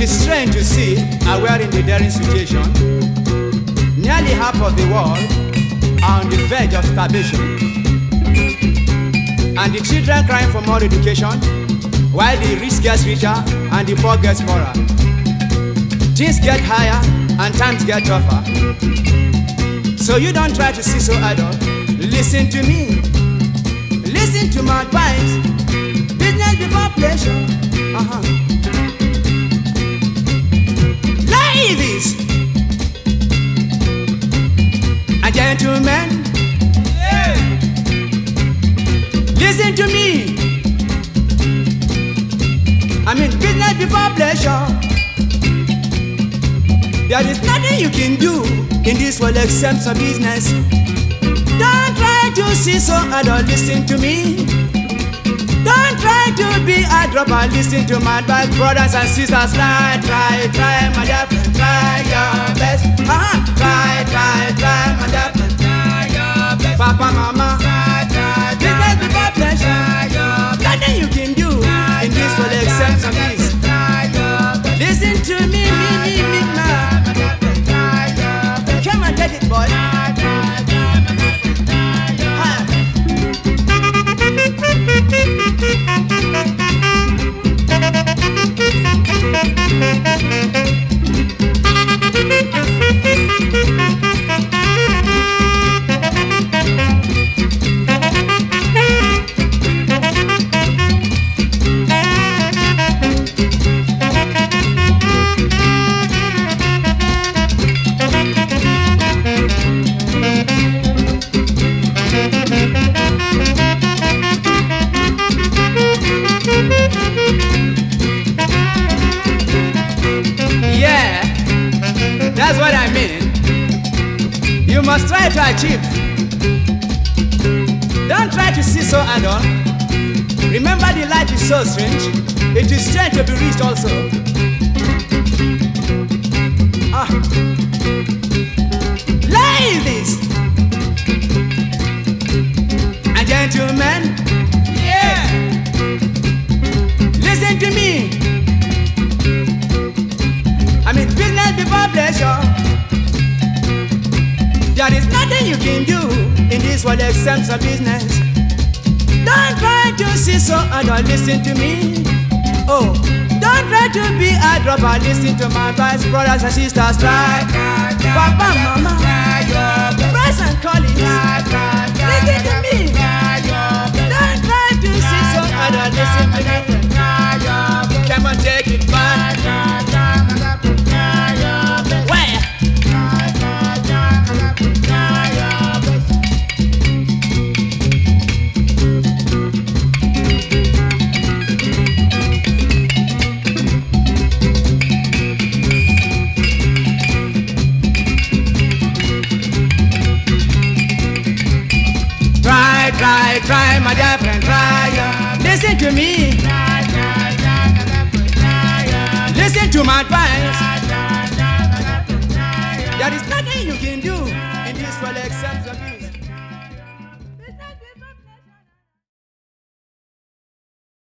are we are in the daring situation. Nearly half of the world are on the verge of starvation. And the children crying for more education, while the rich gets richer and the poor gets poorer. Things get higher and times get tougher. So you don't try to see so idle. Listen to me. Listen to my advice. Business before pleasure. Uh-huh. Listen to me. I mean, business before pleasure. There is nothing you can do in this world except some business. Don't try to see so idle, listen to me. Don't try to be a dropper, listen to my advice, brothers and sisters. Try, try, try, my dear friend, try your best. Uh-huh. Try, try, try, must try to achieve. Don't try to see so idle. Remember, the life is so strange. It is strange to be rich also. This world except some business. Don't try to see so Don't listen to me. Oh, don't try to be a dropper, listen to my advice, brothers and sisters. Try, Papa, Mama, my dear friend Ryan. Listen to me. Listen to my advice. There is nothing you can do.